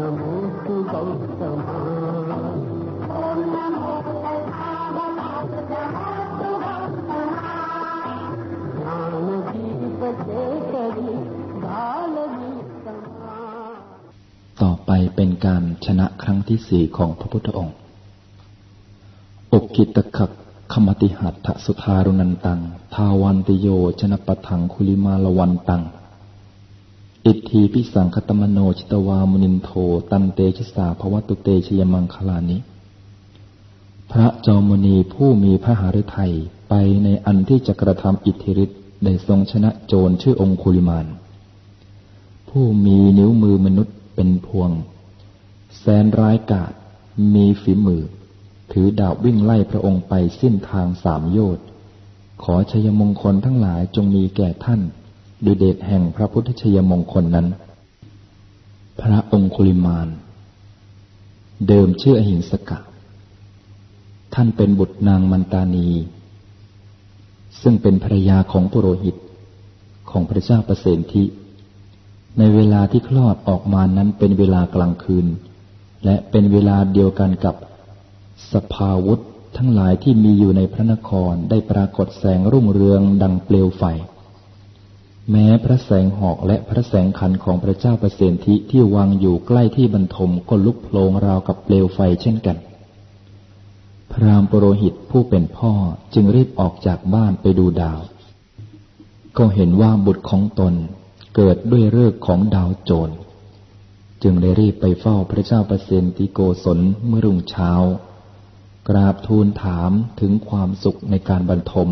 नमोस्तु गौतमाต่อไปเป็นการชนะครั้งที่สี่ของพระพุทธองค์อกกิตขักขมติหัตถสุธารุนันตัง ทาวันติโยชนะปะทังคุลิมาลวันตัง อิทธีพิสังคตมโนชิตวามุนินโท ตันเตชิสาภวตุเตชยมังคลานิ พระจอมนีผู้มีพระหฤทัยไปในอันที่จะกระทำอิทธิฤทธิ์ได้ทรงชนะโจรชื่อองคุลิมาน ผู้มีนิ้วมือมนุษย์เป็นพวง แสนร้ายกาจมีฝีมือ ถือดาบวิ่งไล่พระองค์ไปสิ้นทางสามโยชน์ขอชยมงคลทั้งหลายจงมีแก่ท่าน ด้วยเดชแห่งพระพุทธชยมงคลนั้น พระองคุลิมาน เดิมชื่ออหิงสกะ ท่านเป็นบุตรนางมันตานี ซึ่งเป็นภรรยาของปุโรหิตของพระเจ้าประเสนทิ ในเวลาที่คลอดออกมานั้นเป็นเวลากลางคืน และเป็นเวลาเดียวกันกับสภาวุธทั้งหลายที่มีอยู่ในพระนครได้ปรากฏแสงรุ่งเรืองดังเปลวไฟ แม้พระแสงหอกและพระแสงขันของพระเจ้าประเสนทิที่วางอยู่ใกล้ที่บรรทมก็ลุกโผลงราวกับเปลวไฟเช่นกัน พรามปโรหิตผู้เป็นพ่อจึงรีบออกจากบ้านไปดูดาว ก็เห็นว่าบุตรของตนเกิดด้วยเลิกของดาวโจร จึงได้รีบไปเฝ้าพระเจ้าประเสนติโกศลเมื่อรุ่งเช้า กราบทูลถามถึงความสุขในการบรรทม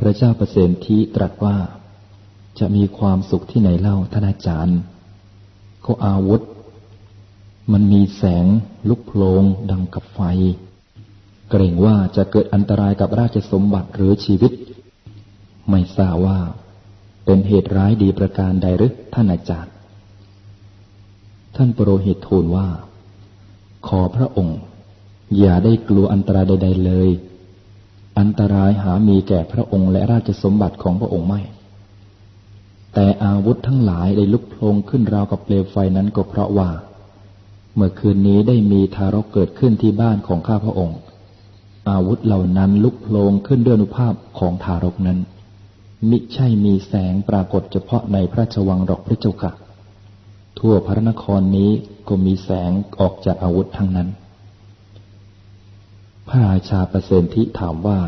พระเจ้าประเสนทีตรัสว่า จะมีความสุขที่ไหนเล่าท่านอาจารย์เขาอาวุธ มันมีแสงลุกโพลงดังกับไฟ เกรงว่าจะเกิดอันตรายกับราชสมบัติหรือชีวิต ไม่ทราบว่า เป็นเหตุร้ายดีประการใดหรือท่านอาจารย์ ท่านปรโรหิตทูลว่า ขอพระองค์ อย่าได้กลัวอันตรายใด ๆเลย อันตรายหามีแก่พระองค์และราชสมบัติของพระองค์ไม่ แต่อาวุธทั้งหลายได้ลุกโพลงขึ้นราวกับเปลวไฟนั้นก็เพราะว่า เมื่อคืนนี้ได้มีทารกเกิดขึ้นที่บ้านของข้าพระองค์ อาวุธเหล่านั้นลุกโพลงขึ้นด้วยอนุภาพของทารกนั้น มิใช่มีแสงปรากฏเฉพาะในพระชวังดอกพระเจ้าค่ะ ทั่วพระนครนี้ก็มีแสงออกจากอาวุธทั้งนั้น พระราชาประเสนทิถามว่า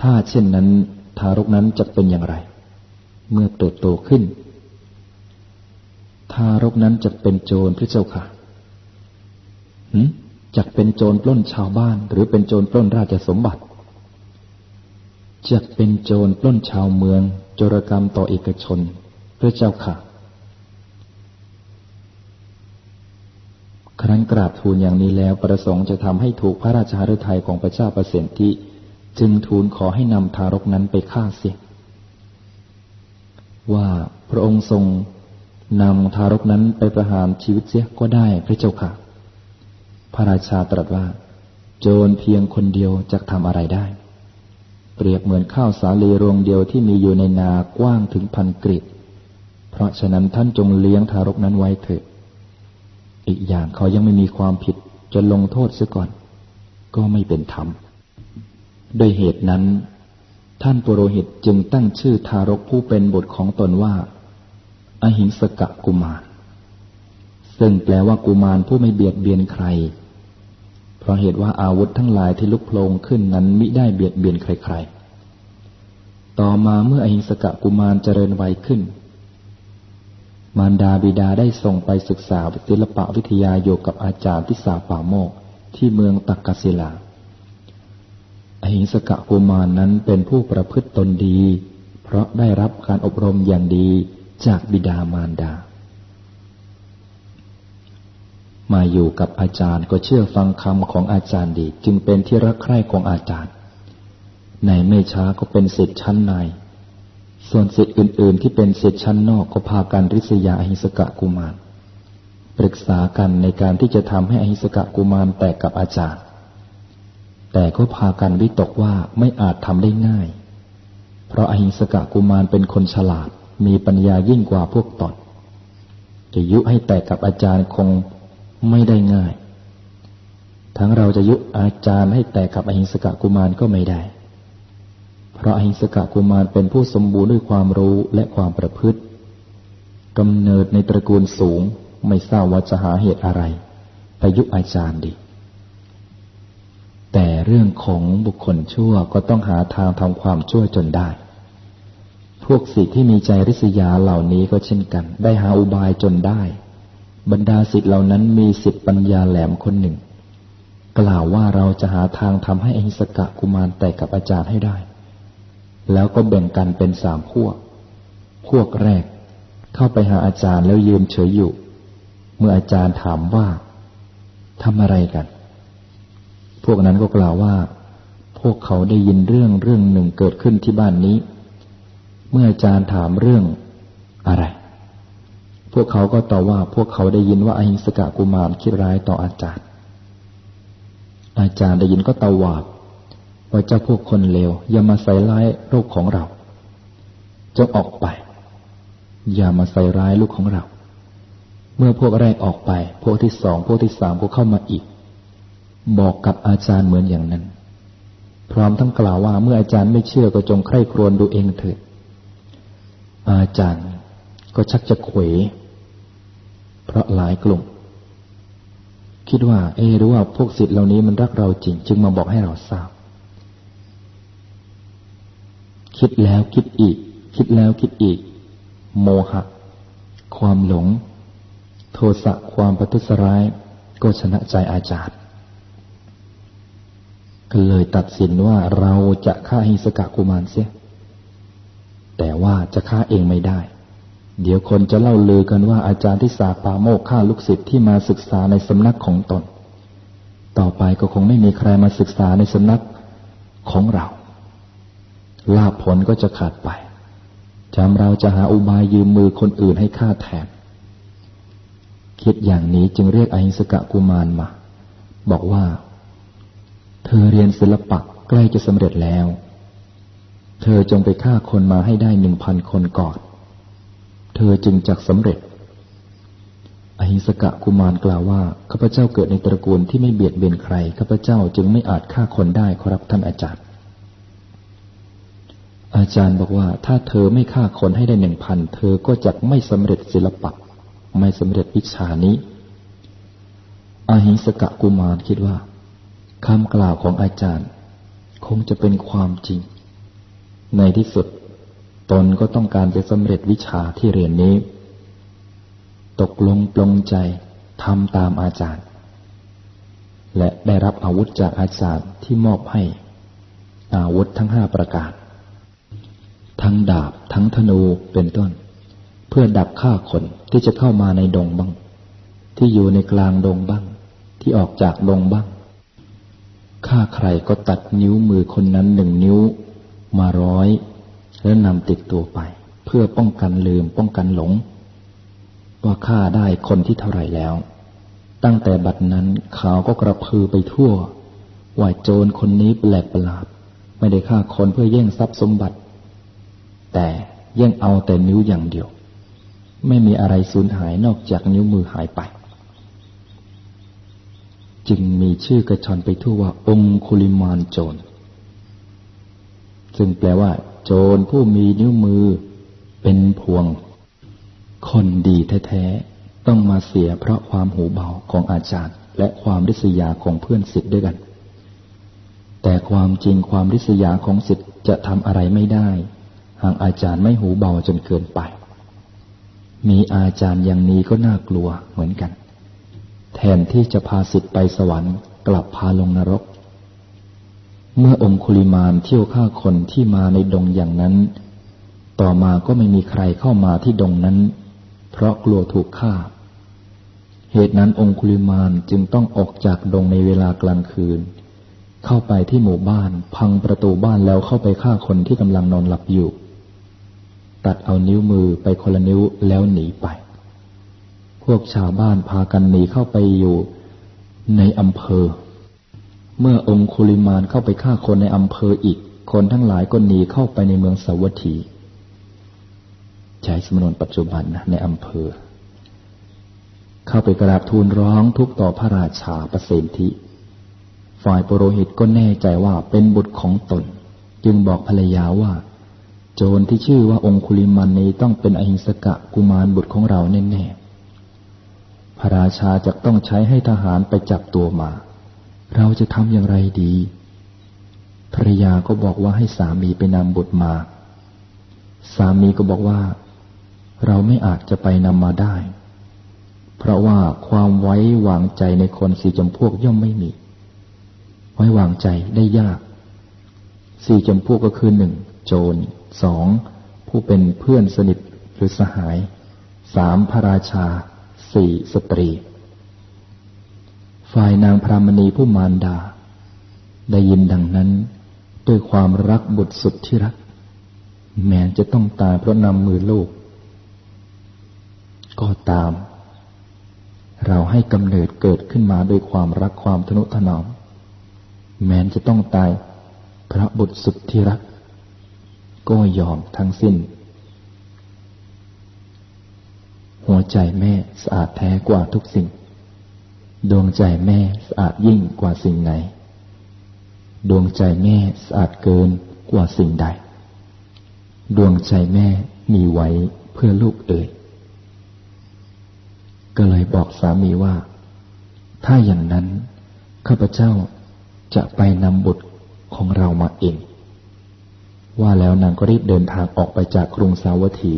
ถ้าเช่นนั้นทารกนั้นจะเป็นอย่างไร เมื่อเติบโตขึ้น ทารกนั้นจะเป็นโจรพระเจ้าค่ะหืจะเป็นโจรปล้นชาวบ้าน หรือเป็นโจรปล้นราชสมบัติจะเป็นโจรปล้นชาวเมือง โจรกรรมต่อเอกชน พระเจ้าค่ะ ครั้นกราบทูลอย่างนี้แล้วประสงค์จะทำให้ถูกพระราชาฤทัยของพระเจ้าประสิทธิจึงทูลขอให้นำทารกนั้นไปฆ่าเสียว่าพระองค์ทรงนำทารกนั้นไปประหารชีวิตเสียก็ได้พระเจ้าค่ะ พระราชาตรัสว่า โจรเพียงคนเดียวจะทำอะไรได้ เปรียบเหมือนข้าวสาลีรวงเดียวที่มีอยู่ในนากว้างถึงพันกริดเพราะฉะนั้นท่านจงเลี้ยงทารกนั้นไว้เถิด อีกอย่างเขายังไม่มีความผิดจะลงโทษเสียก่อน ก็ไม่เป็นธรรมด้วยเหตุนั้น ท่านปุโรหิตจึงตั้งชื่อทารกผู้เป็นบุตรของตนว่า อหิงสกะกุมาร ซึ่งแปลว่ากุมารผู้ไม่เบียดเบียนใคร เพราะเหตุว่าอาวุธทั้งหลายที่ลุกโผลงขึ้นนั้นมิได้เบียดเบียนใครๆ ต่อมาเมื่ออหิงสกะกุมารเจริญวัยขึ้น มารดาบิดาได้ส่งไปศึกษาศิลปะวิทยาโยกับอาจารย์ทิสาป่าโมกที่เมืองตักกศิลา อหิงสกะกุมารนั้นเป็นผู้ประพฤติตนดี เพราะได้รับการอบรมอย่างดีจากบิดามารดา มาอยู่กับอาจารย์ก็เชื่อฟังคำของอาจารย์ดี จึงเป็นที่รักใคร่ของอาจารย์ ในไม่ช้าก็เป็นสิทธิชั้นใน ส่วนสิทธิอื่น ๆ ที่เป็นสิทธิชั้นนอกก็พากันริษยาอหิสกะกุมาร ปรึกษากันในการที่จะทำให้อหิสกะกุมารแตกกับอาจารย์ แต่ก็พากันวิตกว่าไม่อาจทำได้ง่าย เพราะอหิสกะกุมารเป็นคนฉลาดมีปัญญายิ่งกว่าพวกตนจะยุให้แตกกับอาจารย์คงไม่ได้ง่าย ทั้งเราจะยุอาจารย์ให้แตกกับอหิสกะกุมารก็ไม่ได้ พระอหิงสกะกุมารเป็นผู้สมบูรณ์ด้วยความรู้และความประพฤติกำเนิดในตระกูลสูงไม่ทราบว่าจะหาเหตุอะไรไปยุอาจารย์ดี แต่เรื่องของบุคคลชั่วก็ต้องหาทางทำความชั่วจนได้ พวกสิทธิที่มีใจริษยาเหล่านี้ก็เช่นกัน ได้หาอุบายจนได้ บรรดาสิทธิเหล่านั้นมีสิทธิปัญญาแหลมคนหนึ่ง กล่าวว่าเราจะหาทางทำให้อหิสกะกุมารแตกกับอาจารย์ให้ได้ แล้วก็แบ่งกันเป็นสามพวก พวกแรก เข้าไปหาอาจารย์แล้วยืนเฉยอยู่ เมื่ออาจารย์ถามว่าทำอะไรกัน พวกนั้นก็กล่าวว่า พวกเขาได้ยินเรื่องเรื่องหนึ่งเกิดขึ้นที่บ้านนี้ เมื่ออาจารย์ถามเรื่องอะไร พวกเขาก็ตอบว่าพวกเขาได้ยินว่าอหิงสกะกุมารคิดร้ายต่ออาจารย์ อาจารย์ได้ยินก็ตวาด ว่าเจ้าพวกคนเลวอย่ามาใส่ร้ายโรคของเราจงออกไป อย่ามาใส่ร้ายลูกของเรา เมื่อพวกแรกออกไป พวกที่สองพวกที่สามก็เข้ามาอีก บอกกับอาจารย์เหมือนอย่างนั้น พร้อมทั้งกล่าวว่าเมื่ออาจารย์ไม่เชื่อก็จงใคร่ครวญดูเองเถิดอาจารย์ก็ชักจะเขวเพราะหลายกลุ่ม คิดว่า เอรู้ว่าพวกสิทธิ์เหล่านี้มันรักเราจริง จึงมาบอกให้เราทราบ คิดแล้วคิดอีก คิดแล้วคิดอีก โมหะ ความหลง โทสะความประทุษร้าย ก็ชนะใจอาจารย์ก็เลยตัดสินว่าเราจะฆ่าหิสกะกุมารเสีย แต่ว่าจะฆ่าเองไม่ได้ เดี๋ยวคนจะเล่าลือกันว่าอาจารย์ที่สาปาโมกฆ่าลูกศิษย์ที่มาศึกษาในสำนักของตน ต่อไปก็คงไม่มีใครมาศึกษาในสำนักของเรา ลาภผลก็จะขาดไปจำเราจะหาอุบายยืมมือคนอื่นให้ฆ่าแทนคิดอย่างนี้จึงเรียกอหิสกะกุมารมา บอกว่า เธอเรียนศิลปะใกล้จะสำเร็จแล้ว เธอจงไปฆ่าคนมาให้ได้หนึ่งพันคนก่อน เธอจึงจักสำเร็จ อหิสกะกุมารกล่าวว่าข้าพเจ้าเกิดในตระกูลที่ไม่เบียดเบียนใครข้าพเจ้าจึงไม่อาจฆ่าคนได้ครับท่านอาจารย์ อาจารย์บอกว่า ถ้าเธอไม่ฆ่าคนให้ได้หนึ่งพันเธอก็จะไม่สำเร็จศิลปะ ไม่สำเร็จวิชานี้อาหิสกะกุมารคิดว่าคำกล่าวของอาจารย์ คงจะเป็นความจริง ในที่สุด ตนก็ต้องการจะสำเร็จวิชาที่เรียนนี้ ตกลงปลงใจทำตามอาจารย์ และได้รับอาวุธจากอาจารย์ที่มอบให้ อาวุธทั้งห้าประการ ทั้งดาบทั้งธนูเป็นต้น เพื่อดับฆ่าคนที่จะเข้ามาในดงบ้าง ที่อยู่ในกลางดงบ้าง ที่ออกจากดงบ้างฆ่าใครก็ตัดนิ้วมือคนนั้นหนึ่งนิ้วมาร้อย แล้วนำติดตัวไป เพื่อป้องกันลืมป้องกันหลง ว่าฆ่าได้คนที่เท่าไหร่แล้ว ตั้งแต่บัดนั้นเขาก็กระพือไปทั่วว่าโจรคนนี้แปลกประหลาด ไม่ได้ฆ่าคนเพื่อแย่งทรัพย์สมบัติ แต่ย่งเอาแต่นิ้วอย่างเดียว ไม่มีอะไรสูญหายนอกจากนิ้วมือหายไป จึงมีชื่อกระชอนไปทั่วว่า องคุลิมานโจร ซึ่งแปลว่า โจรผู้มีนิ้วมือเป็นพวง คนดีแท้ๆ ต้องมาเสียเพราะความหูเบาของอาจารย์ และความริษยาของเพื่อนสิทธิ์ด้วยกันแต่ความจริงความริษยาของสิทธิ์จะทำอะไรไม่ได้ หากอาจารย์ไม่หูเบาจนเกินไป มีอาจารย์อย่างนี้ก็น่ากลัวเหมือนกัน แทนที่จะพาสิทธิ์ไปสวรรค์ กลับพาลงนรก เมื่อองคุลิมานเที่ยวฆ่าคนที่มาในดงอย่างนั้น ต่อมาก็ไม่มีใครเข้ามาที่ดงนั้น เพราะกลัวถูกฆ่า เหตุนั้นองคุลิมานจึงต้องออกจากดงในเวลากลางคืนเข้าไปที่หมู่บ้าน พังประตูบ้านแล้วเข้าไปฆ่าคนที่กำลังนอนหลับอยู่ ตัดเอานิ้วมือไปคนละนิ้วแล้วหนีไป พวกชาวบ้านพากันหนีเข้าไปอยู่ในอำเภอ เมื่อองคุลิมานเข้าไปฆ่าคนในอำเภออีก คนทั้งหลายก็หนีเข้าไปในเมืองสาวัตถีใช้สมนวนปัจจุบันนะในอำเภอ เข้าไปกราบทูลร้องทุกต่อพระราชาประสิทธิฝ่ายปุโรหิตก็แน่ใจว่าเป็นบุตรของตน จึงบอกภรรยาว่า โจรที่ชื่อว่าองคุลิมันนี้ต้องเป็นอหิงสกะกุมารบุตรของเราแน่ๆ พระราชาจะต้องใช้ให้ทหารไปจับตัวมา เราจะทำอย่างไรดี ภรรยาก็บอกว่าให้สามีไปนำบุตรมา สามีก็บอกว่า เราไม่อาจจะไปนำมาได้ เพราะว่าความไว้วางใจในคนสี่จำพวกย่อมไม่มี ไว้วางใจได้ยาก สี่จำพวกก็คือหนึ่งโจร สองผู้เป็นเพื่อนสนิทหรือสหายสามพระราชาสี่สตรี ฝ่ายนางพรามณีผู้มารดา ได้ยินดังนั้นด้วยความรักบุตรสุดที่รัก แม้จะต้องตายเพราะนำมือลูก ก็ตาม เราให้กำเนิดเกิดขึ้นมาด้วยความรักความทนุถนอม แม้จะต้องตายพระบุตรสุดที่รัก ก็ยอมทั้งสิ้น หัวใจแม่สะอาดแท้กว่าทุกสิ่ง ดวงใจแม่สะอาดยิ่งกว่าสิ่งไหน ดวงใจแม่สะอาดเกินกว่าสิ่งใด ดวงใจแม่มีไว้เพื่อลูกเอ่ยก็เลยบอกสามีว่า ถ้าอย่างนั้นข้าพเจ้าจะไปนำบุตรของเรามาเอง ว่าแล้วนางก็รีบเดินทางออกไปจากกรุงสาวัตถี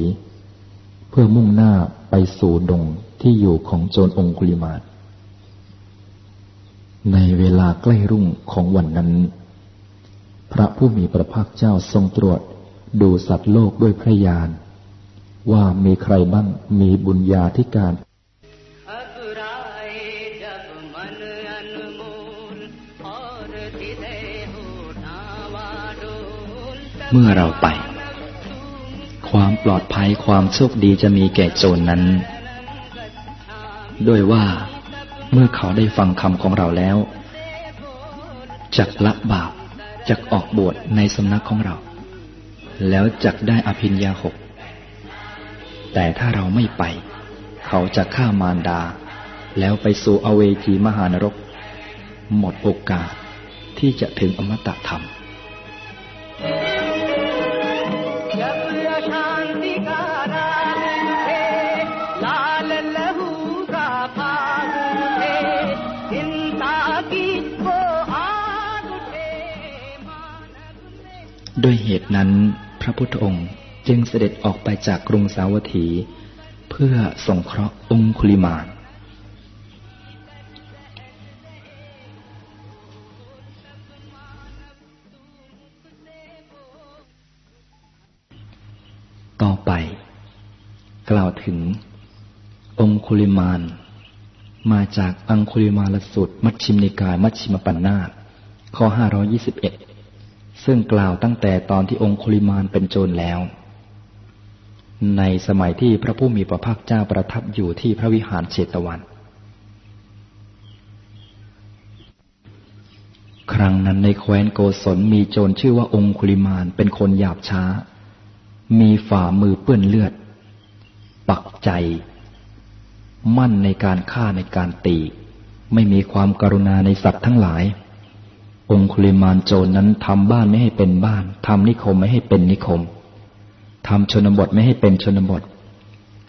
เพื่อมุ่งหน้าไปสู่ดงที่อยู่ของโจรองคุลิมาในเวลาใกล้รุ่งของวันนั้น พระผู้มีพระภาคเจ้าทรงตรวจดูสัตว์โลกด้วยพระญาณว่ามีใครบ้างมีบุญญาธิการ เมื่อเราไป ความปลอดภัยความโชคดีจะมีแก่โจรนนั้น ด้วยว่าเมื่อเขาได้ฟังคำของเราแล้วจักละบาปจักออกบวชในสำนักของเรา แล้วจักได้อภิญญาหก แต่ถ้าเราไม่ไป เขาจะฆ่ามารดา แล้วไปสู่อเวจีมหานรก หมดโอกาสที่จะถึงอมตะธรรม ด้วยเหตุนั้นพระพุทธองค์จึงเสด็จออกไปจากกรุงสาวัตถี เพื่อสงเคราะห์องคุลิมานต่อไป กล่าวถึง องคุลิมาน มาจากอังคุลิมาลสุดมัชชิมนิกายมัชชิมปัญนาข้อห้ารอยี่สิบเอ็ด ซึ่งกล่าวตั้งแต่ตอนที่องคุลิมานเป็นโจรแล้ว ในสมัยที่พระผู้มีพระภาคเจ้าประทับอยู่ที่พระวิหารเชตวัน ครั้งนั้นในแคว้นโกศลมีโจรชื่อว่าองคุลิมานเป็นคนหยาบช้า มีฝ่ามือเปื้อนเลือด ปักใจ มั่นในการฆ่าในการตี ไม่มีความกรุณาในสัตว์ทั้งหลาย องคุลิมานโจรนั้นทำบ้านไม่ให้เป็นบ้านทำนิคมไม่ให้เป็นนิคมทำชนบทไม่ให้เป็นชนบท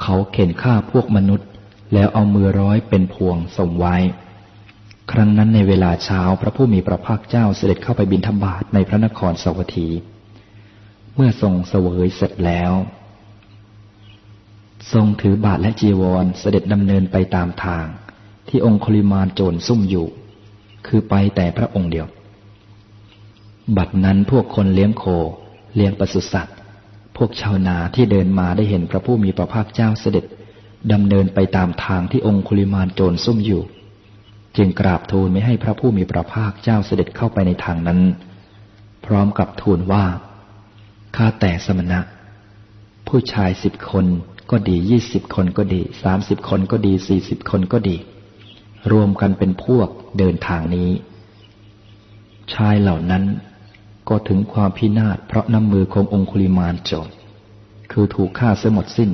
เขาเข็นฆ่าพวกมนุษย์ แล้วเอามือร้อยเป็นพวงส่งไว้ ครั้งนั้นในเวลาเช้าพระผู้มีพระภาคเจ้าเสด็จเข้าไปบินธบาตในพระนครสวัสดีเมื่อทรงเสวยเสร็จแล้ว ทรงถือบาทและจีวรเสด็จดำเนินไปตามทาง ที่องคุลิมานโจรซุ่มอยู่ คือไปแต่พระองค์เดียว บัดนั้นพวกคนเลี้ยงโค เลี้ยงปศุสัตว์ พวกชาวนาที่เดินมาได้เห็นพระผู้มีพระภาคเจ้าเสด็จดำเนินไปตามทางที่องคุลิมานโจรซุ่มอยู่ จึงกราบทูลไม่ให้พระผู้มีพระภาคเจ้าเสด็จเข้าไปในทางนั้น พร้อมกับทูลว่าข้าแต่สมณะ ผู้ชายสิบคนก็ดียี่สิบคนก็ดีสามสิบคนก็ดีสี่สิบคนก็ดี รวมกันเป็นพวกเดินทางนี้ ชายเหล่านั้น ก็ถึงความพินาศเพราะน้ำมือขององคุลิมานจบคือถูกฆ่าเสียหมดสิ้น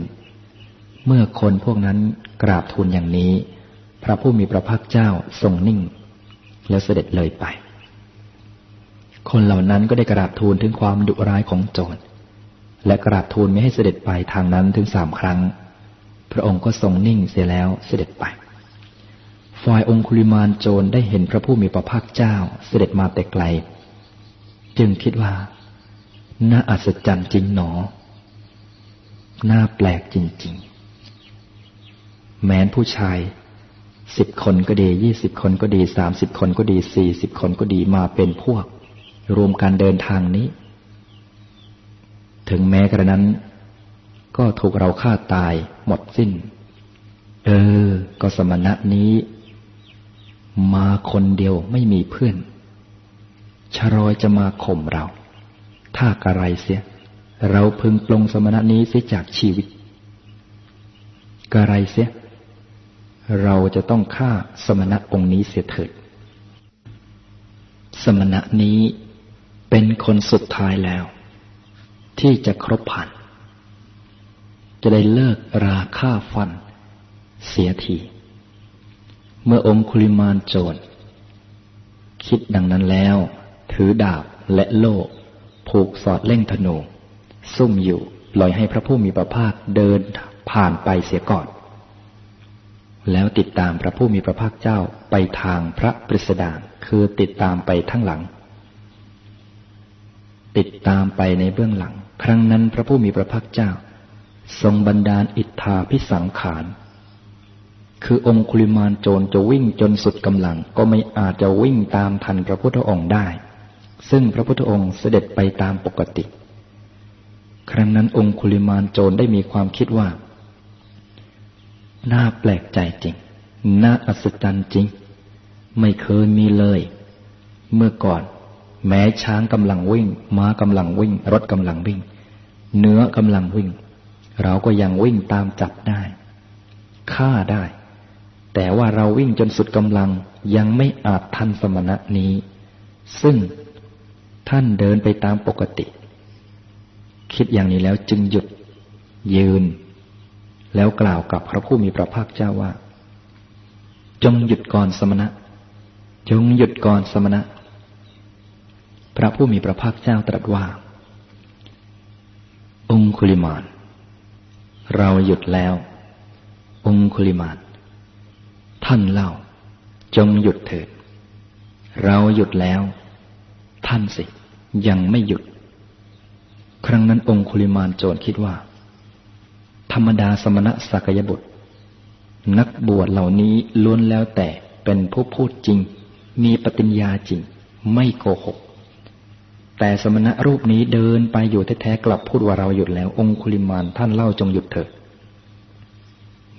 เมื่อคนพวกนั้นกราบทูลอย่างนี้ พระผู้มีพระภาคเจ้าทรงนิ่ง แล้วเสด็จเลยไป คนเหล่านั้นก็ได้กราบทูลถึงความดุร้ายของโจรและกราบทูลไม่ให้เสด็จไปทางนั้นถึงสามครั้ง พระองค์ก็ทรงนิ่งเสียแล้วเสด็จไปฝ่ายองคุลิมานโจรได้เห็นพระผู้มีพระภาคเจ้าเสด็จมาแต่ไกล จึงคิดว่า น่าอัศจรรย์จริงหนอ น่าแปลกจริง ๆ แม้นผู้ชายสิบคนก็ดียี่สิบคนก็ดีสามสิบคนก็ดีสี่สิบคนก็ดีมาเป็นพวก รวมการเดินทางนี้ ถึงแม้กระนั้น ก็ถูกเราฆ่าตายหมดสิ้น เออ ก็สมณะนี้ มาคนเดียวไม่มีเพื่อน ชรอยจะมาข่มเรา ถ้ากระไรเสีย เราพึงปลงสมณะนี้เสียจากชีวิตกระไรเสีย เราจะต้องฆ่าสมณะองค์นี้เสียเถิด สมณะนี้เป็นคนสุดท้ายแล้ว ที่จะครบผ่าน จะได้เลิกราฆ่าฟัน เสียที เมื่อองคุลิมานโจรคิดดังนั้นแล้ว ถือดาบและโล่ผูกสอดเล่งธนู ซุ่มอยู่ลอยให้พระผู้มีพระภาคเดินผ่านไปเสียก่อน แล้วติดตามพระผู้มีพระภาคเจ้าไปทางพระปริสดางคือติดตามไปทั้งหลัง ติดตามไปในเบื้องหลัง ครั้งนั้นพระผู้มีพระภาคเจ้า ทรงบันดาลอิทธาพิสังขารคือองคุลิมานโจรจะวิ่งจนสุดกำลัง ก็ไม่อาจจะวิ่งตามทันพระพุทธองค์ได้ ซึ่งพระพุทธองค์เสด็จไปตามปกติ ครั้งนั้นองคุลิมานโจรได้มีความคิดว่า น่าแปลกใจจริง น่าอัศจรรย์จริง ไม่เคยมีเลย เมื่อก่อน แม้ช้างกำลังวิ่ง ม้ากำลังวิ่ง รถกำลังวิ่ง เนื้อกำลังวิ่ง เราก็ยังวิ่งตามจับได้ฆ่าได้ แต่ว่าเราวิ่งจนสุดกำลังยังไม่อาจทันสมณะนี้ ซึ่ง ท่านเดินไปตามปกติ คิดอย่างนี้แล้วจึงหยุดยืน แล้วกล่าวกับพระผู้มีพระภาคเจ้าว่า จงหยุดก่อนสมณะ จงหยุดก่อนสมณะ พระผู้มีพระภาคเจ้าตรัสว่า องคุลิมาน เราหยุดแล้ว องคุลิมาน ท่านเล่า จงหยุดเถิด เราหยุดแล้ว ท่านสิ ยังไม่หยุด ครั้งนั้นองคุลิมานโจรคิดว่า ธรรมดาสมณะสักยบุตร นักบวชเหล่านี้ล้วนแล้วแต่เป็นผู้พูดจริง มีปฏิญญาจริง ไม่โกหก แต่สมณะรูปนี้เดินไปอยู่แท้ๆกลับพูดว่าเราหยุดแล้ว องคุลิมานท่านเล่าจงหยุดเถิด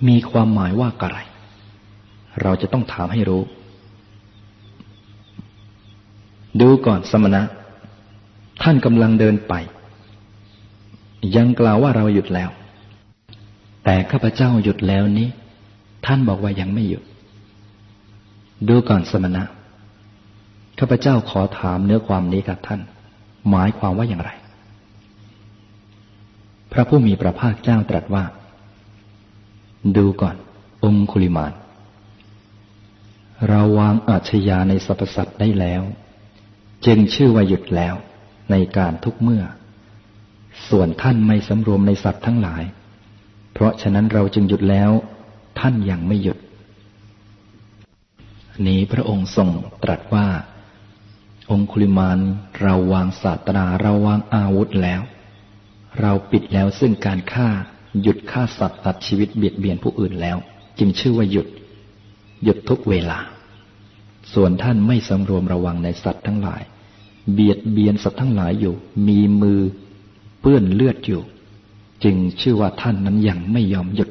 มีความหมายว่าอะไร เราจะต้องถามให้รู้ ดูก่อนสมณะ ท่านกำลังเดินไป ยังกล่าวว่าเราหยุดแล้ว แต่ข้าพเจ้าหยุดแล้วนี้ ท่านบอกว่ายังไม่หยุด ดูก่อนสมณะ ข้าพเจ้าขอถามเนื้อความนี้กับท่าน หมายความว่าอย่างไร พระผู้มีพระภาคเจ้าตรัสว่า ดูก่อน องคุลิมาน เราวางอาชญาในสรรพสัตว์ได้แล้ว จึงชื่อว่าหยุดแล้ว ในการทุกเมื่อ ส่วนท่านไม่สำรวมในสัตว์ทั้งหลาย เพราะฉะนั้นเราจึงหยุดแล้ว ท่านยังไม่หยุด นี้พระองค์ทรงตรัสว่า องคุลิมานเราวางศาสตราเราวางอาวุธแล้ว เราปิดแล้วซึ่งการฆ่าหยุดฆ่าสัตว์ตัดชีวิตเบียดเบียนผู้อื่นแล้ว จึงชื่อว่าหยุด หยุดทุกเวลา ส่วนท่านไม่สำรวมระวังในสัตว์ทั้งหลาย เบียดเบียนสัตว์ทั้งหลายอยู่ มีมือเปื้อนเลือดอยู่ จึงชื่อว่าท่านนั้นยังไม่ยอมหยุด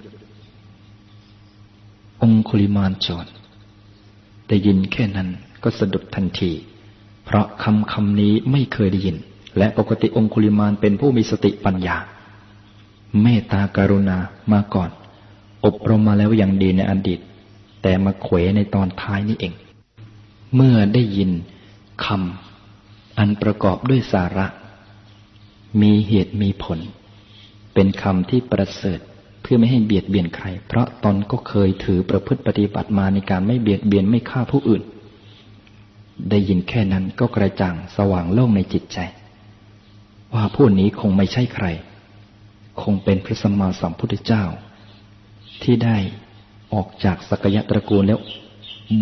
องคุลิมานจอดได้ยินแค่นั้นก็สะดุดทันที เพราะคำคำนี้ไม่เคยได้ยิน และปกติองคุลิมานเป็นผู้มีสติปัญญา เมตตาการุณามาก่อน อบรมมาแล้วอย่างดีในอดีต แต่มาเขวในตอนท้ายนี้เอง เมื่อได้ยินคำ อันประกอบด้วยสาระ มีเหตุมีผล เป็นคำที่ประเสริฐเพื่อไม่ให้เบียดเบียนใคร เพราะตนก็เคยถือประพฤติปฏิบัติมาในการไม่เบียดเบียนไม่ฆ่าผู้อื่น ได้ยินแค่นั้นก็กระจ่างสว่างโล่งในจิตใจ ว่าผู้นี้คงไม่ใช่ใคร คงเป็นพระสัมมาสัมพุทธเจ้า ที่ได้ออกจากสกยะตระกูลแล้ว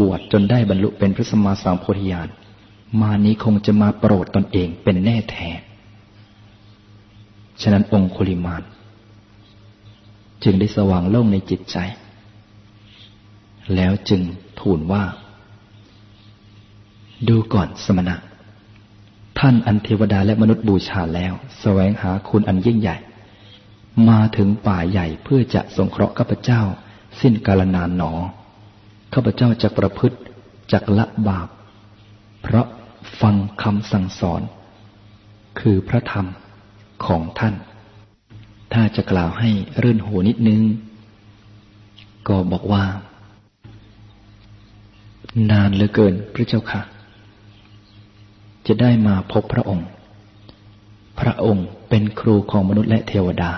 บวชจนได้บรรลุเป็นพระสัมมาสัมพุทธญาณ มานี้คงจะมาโปรดตนเองเป็นแน่แท้ ฉะนั้นองคุลิมาน จึงได้สว่างโล่งในจิตใจ แล้วจึงทูลว่า ดูก่อนสมณะ ท่านอันเทวดาและมนุษย์บูชาแล้วสแสวงหาคุณอันยิ่งใหญ่ มาถึงป่าใหญ่เพื่อจะสงเคราะห์ข้าพเจ้า สิ้นกาลนานหนอ ข้าพเจ้าจะประพฤติจักละบาป เพราะ ฟังคำสั่งสอน คือพระธรรมของท่าน ถ้าจะกล่าวให้รื่นหูนิดนึง ก็บอกว่า นานเหลือเกินพระเจ้าค่ะ จะได้มาพบพระองค์ พระองค์เป็นครูของมนุษย์และเทวดา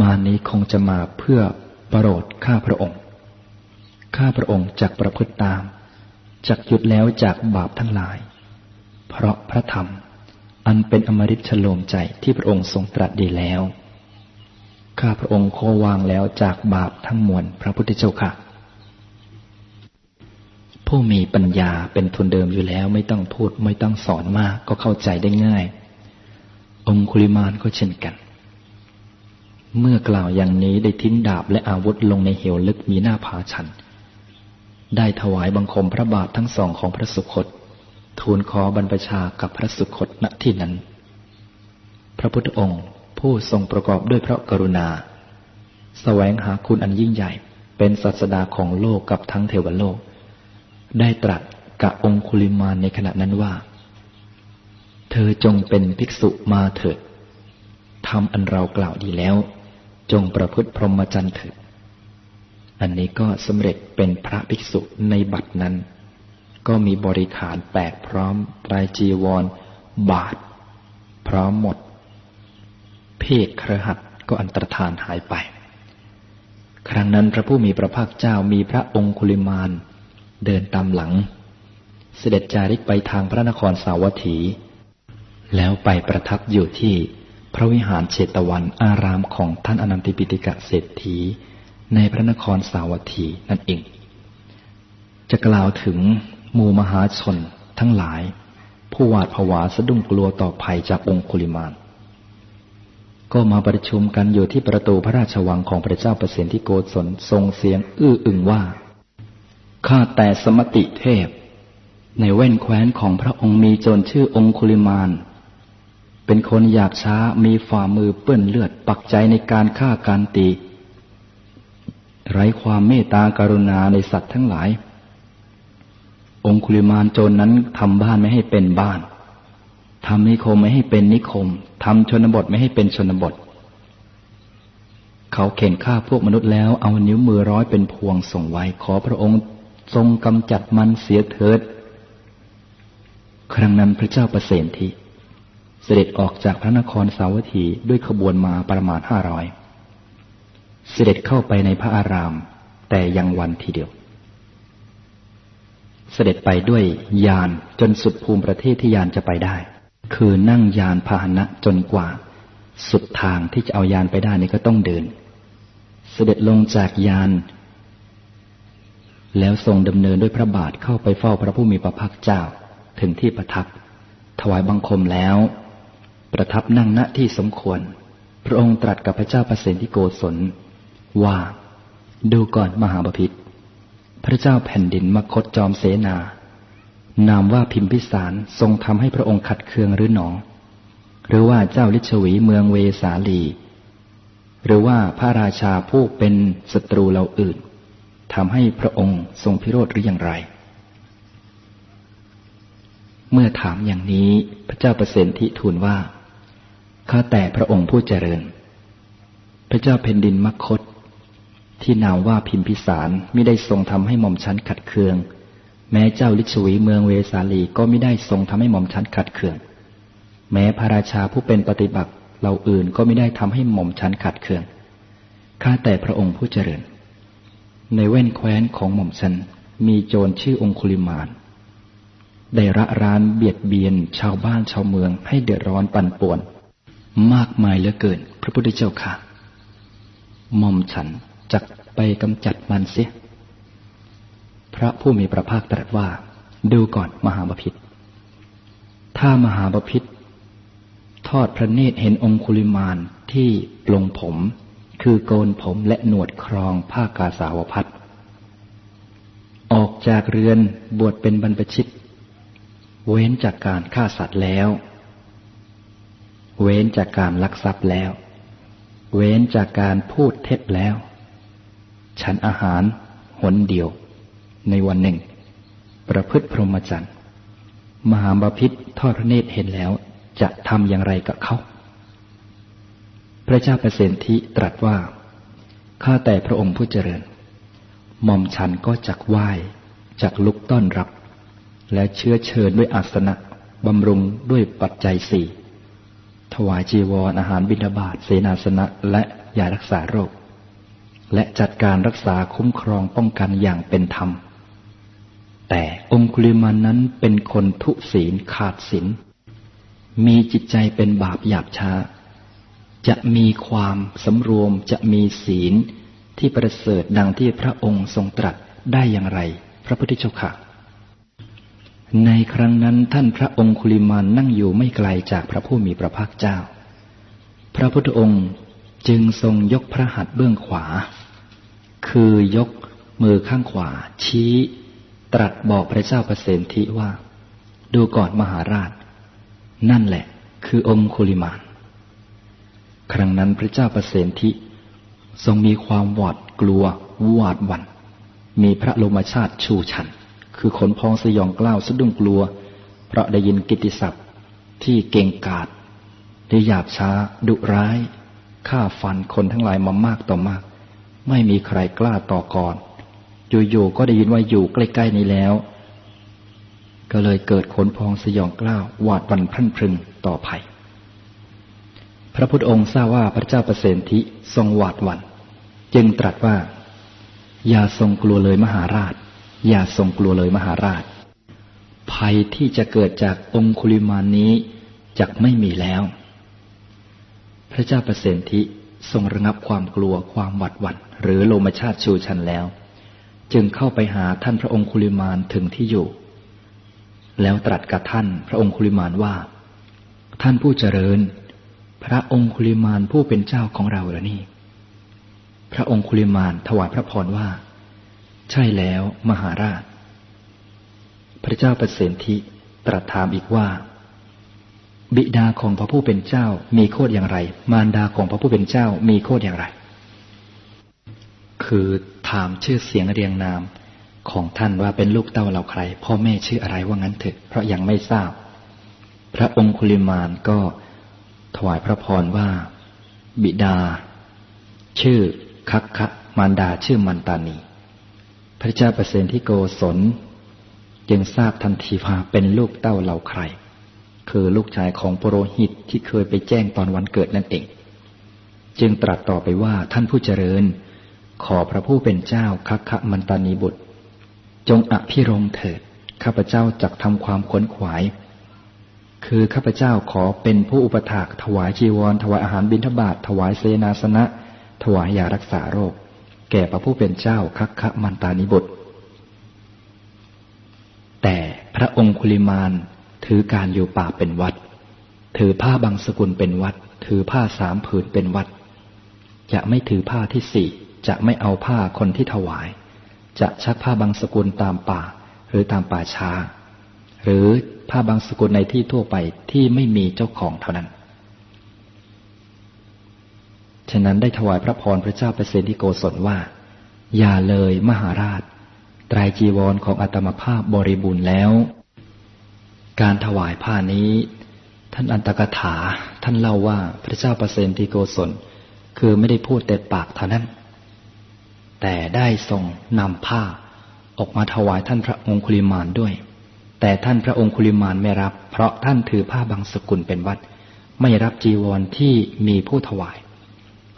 มานี้คงจะมาเพื่อโปรดข้าพระองค์ ข้าพระองค์จักประพฤติตาม จักหยุดแล้วจากบาปทั้งหลาย เพราะพระธรรมอันเป็นอมฤตฉโลมใจที่พระองค์ทรงตรัสดีแล้ว ข้าพระองค์โควางแล้วจากบาปทั้งมวลพระพุทธเจ้าค่ะ ผู้มีปัญญาเป็นทุนเดิมอยู่แล้วไม่ต้องพูดไม่ต้องสอนมากก็เข้าใจได้ง่าย องคุลิมานก็เช่นกัน เมื่อกล่าวอย่างนี้ได้ทิ้งดาบและอาวุธลงในเหวลึกมีหน้าผาชัน ได้ถวายบังคมพระบาททั้งสองของพระสุคต ทูลขอบรรพชากับพระสุคตณที่นั้น พระพุทธองค์ผู้ทรงประกอบด้วยพระกรุณาสแสวงหาคุณอันยิ่งใหญ่เป็นศาสดาของโลกกับทั้งเทวโลก ได้ตรัสกับองคุลิมานในขณะนั้นว่า เธอจงเป็นภิกษุมาเถิดทำอันเรากล่าวดีแล้ว จงประพฤติพรหมจรรย์เถิด อันนี้ก็สำเร็จเป็นพระภิกษุในบัดนั้น ก็มีบริขารแปดพร้อมไตรจีวร บาท พร้อมหมด เพศครหัดก็อันตรธานหายไป ครั้งนั้นพระผู้มีพระภาคเจ้ามีพระองคุลิมานเดินตามหลัง เสด็จจาริกไปทางพระนครสาวัตถี แล้วไปประทับอยู่ที่พระวิหารเชตวันอารามของท่านอนันติปิติกะเศรษฐี ในพระนครสาวัตถีนั่นเอง จะกล่าวถึงหมู่มหาชนทั้งหลาย ผู้หวาดผวาสะดุ้งกลัวต่อภัยจากองคุลิมานก็มาประชุมกันอยู่ที่ประตูพระราชวังของพระเจ้าปรตที่โกศลทรงเสียงอื้ออึงว่า ข้าแต่สมติเทพ ในแว่นแคว้นของพระองค์มีโจรชื่อองคุลิมาน เป็นคนอยากช้ามีฝ่ามือเปื้อนเลือดปักใจในการฆ่าการตี ไร้ความเมตตาการุณาในสัตว์ทั้งหลาย องคุลิมานโจรนนั้นทำบ้านไม่ให้เป็นบ้านทำนิคมไม่ให้เป็นนิคมทำชนบทไม่ให้เป็นชนบท เขาเข็นฆ่าพวกมนุษย์แล้วเอานิ้วมือร้อยเป็นพวงส่งไว้ขอพระองค์ทรงกำจัดมันเสียเถิด ครั้งนั้นพระเจ้าประเสนทีเสด็จออกจากพระนครสาวัตถีด้วยขบวนมาประมาณห้าร้อย เสด็จเข้าไปในพระอาราม แต่ยังวันทีเดียว เสด็จไปด้วยยานจนสุดภูมิประเทศที่ยานจะไปได้ คือนั่งยานพาหนะจนกว่า สุดทางที่จะเอายานไปได้นี่ก็ต้องเดิน เสด็จลงจากยาน แล้วทรงดำเนินด้วยพระบาทเข้าไปเฝ้าพระผู้มีพระภาคเจ้าถึงที่ประทับ ถวายบังคมแล้ว ประทับนั่งณที่สมควร พระองค์ตรัสกับพระเจ้าประสิทธิโกศล ว่า ดูก่อนมหาบพิษพระเจ้าแผ่นดินมคตจอมเสนา นามว่าพิมพิสารทรงทำให้พระองค์ขัดเคืองหรือหนอ หรือว่าเจ้าลิชวีเมืองเวสาลี หรือว่าพระราชาผู้เป็นศัตรูเราอื่นทำให้พระองค์ทรงพิโรธหรืออย่างไร เมื่อถามอย่างนี้พระเจ้าประเสนทิทูลว่า ข้าแต่พระองค์ผู้เจริญ พระเจ้าแผ่นดินมคต ที่นามว่าพิมพิสารไม่ได้ทรงทำให้หม่อมชั้นขัดเคือง แม้เจ้าลิชวีเมืองเวสาลีก็ไม่ได้ทรงทำให้หม่อมชั้นขัดเคือง แม้พระราชาผู้เป็นปฏิบัติเราอื่นก็ไม่ได้ทำให้หม่อมชั้นขัดเคือง ข้าแต่พระองค์ผู้เจริญ ในแว่นแคว้นของหม่อมฉันมีโจรชื่อองคุลิมานได้ระรานเบียดเบียนชาวบ้านชาวเมืองให้เดือดร้อนปั่นป่วน มากมายเหลือเกิน พระพุทธเจ้าค่ะหม่อมฉัน จักไปกำจัดมันเสีย พระผู้มีพระภาคตรัสว่า ดูก่อนมหาบพิษถ้ามหาบพิษทอดพระเนตรเห็นองคุลิมานที่ปลงผม คือโกนผมและหนวดครองผ้ากาสาวพัดออกจากเรือนบวชเป็นบรรพชิต เว้นจากการฆ่าสัตว์แล้ว เว้นจากการลักทรัพย์แล้ว เว้นจากการพูดเท็จแล้ว ฉันอาหารหนเดียว ในวันหนึ่ง ประพฤติพรหมจรรย์มหาบาพิษทอดพระเนตรเห็นแล้ว จะทำอย่างไรกับเขา พระเจ้าเปรตทิตรัสว่า ข้าแต่พระองค์ผู้เจริญหม่อมฉันก็จักไหว้จักลุกต้อนรับ และเชื้อเชิญด้วยอาสนะบำรุงด้วยปัจจัยสี่ถวายจีวรออาหารบิณฑบาตเสนาสนะและยารักษาโรค และจัดการรักษาคุ้มครองป้องกันอย่างเป็นธรรม แต่องคุลิมานั้นเป็นคนทุศีลขาดศีลมีจิตใจเป็นบาปหยาบช้า จะมีความสำรวมจะมีศีลที่ประเสริฐดังที่พระองค์ทรงตรัสได้อย่างไร พระพุทธเจ้าค่ะ ในครั้งนั้นท่านพระองคุลิมานนั่งอยู่ไม่ไกลจากพระผู้มีพระภาคเจ้า พระพุทธองค์จึงทรงยกพระหัตถ์เบื้องขวา คือยกมือข้างขวา ชี้ ตรัสบอกพระเจ้าประเสนทิว่า ดูก่อนมหาราช นั่นแหละ คือองคุลิมาน ครั้งนั้นพระเจ้าประเสนทิทรงมีความหวาดกลัวหวาดวัน มีพระโลมาชาติชูชัน คือขนพองสยองกล้าวสะดุ้งกลัว เพราะได้ยินกิติศัพท์ที่เก่งกาจได้หยาบช้า ดุร้ายฆ่าฟันคนทั้งหลายมามากต่อมาก ไม่มีใครกล้าต่อก่อน อยู่ๆก็ได้ยินว่าอยู่ใกล้ ๆ นี้แล้ว ก็เลยเกิดขนพองสยองกล้าวหวาดวันพันพรึงต่อภัย พระพุทธองค์ทราบว่าพระเจ้าประเสนทิทรงหวาดวัน จึงตรัสว่า อย่าทรงกลัวเลยมหาราช อย่าทรงกลัวเลยมหาราช ภัยที่จะเกิดจากองคุลิมานนี้จะไม่มีแล้ว พระเจ้าประเสนทิทรงระงับความกลัวความหวัดวัน หรือโลมชาติชูชันแล้ว จึงเข้าไปหาท่านพระองคุลิมานถึงที่อยู่ แล้วตรัสกับท่านพระองคุลิมานว่า ท่านผู้เจริญ พระองคุลิมานผู้เป็นเจ้าของเราหรือนี่ พระองคุลิมานถวายพระพรว่า ใช่แล้วมหาราช พระเจ้าประเสนทิตรัสถามอีกว่าบิดาของพระผู้เป็นเจ้ามีโคดอย่างไร มารดาของพระผู้เป็นเจ้ามีโคดอย่างไร คือถามชื่อเสียงเรียงนามของท่านว่าเป็นลูกเต้าเราใคร พ่อแม่ชื่ออะไรว่างั้นเถอะเพราะยังไม่ทราบ พระองคุลิมานก็ถวายพระพรว่า บิดา ชื่อคักคะมารดาชื่อมันตานี พระเจ้าประเสนที่โกศลจึงทราบทันทีว่าเป็นลูกเต้าเหล่าใคร คือลูกชายของปโรหิตที่เคยไปแจ้งตอนวันเกิดนั่นเอง จึงตรัสต่อไปว่าท่านผู้เจริญ ขอพระผู้เป็นเจ้าคักคะมันตานีบุตร จงอภิรมเถิด ข้าพเจ้าจักทำความขนขวาย คือข้าพเจ้าขอเป็นผู้อุปถากถวายจีวร ถวายอาหารบิณฑบาตถวายเสนาสนะ ถวายยารักษาโรค แก่พระผู้เป็นเจ้าคักคะมันตานิบุตร แต่พระองคุลิมานถือการอยู่ป่าเป็นวัด ถือผ้าบางสกุลเป็นวัด ถือผ้าสามผืนเป็นวัด จะไม่ถือผ้าที่สี่ จะไม่เอาผ้าคนที่ถวาย จะชักผ้าบางสกุลตามป่าหรือตามป่าช้า หรือผ้าบางสกุลในที่ทั่วไปที่ไม่มีเจ้าของเท่านั้น ฉะนั้นได้ถวายพระพรพระเจ้าเปรตที่โกศลว่า อย่าเลยมหาราชไตรจีวรของอัตมภาพบริบูรณ์แล้ว การถวายผ้านี้ ท่านอันตกถาท่านเล่าว่าพระเจ้าเปรตที่โกศลคือไม่ได้พูดแต่ปากเท่านั้น แต่ได้ทรงนำผ้า ออกมาถวายท่านพระองคุลิมานด้วย แต่ท่านพระองคุลิมานไม่รับ เพราะท่านถือผ้าบางสกุลเป็นวัด ไม่รับจีวรที่มีผู้ถวาย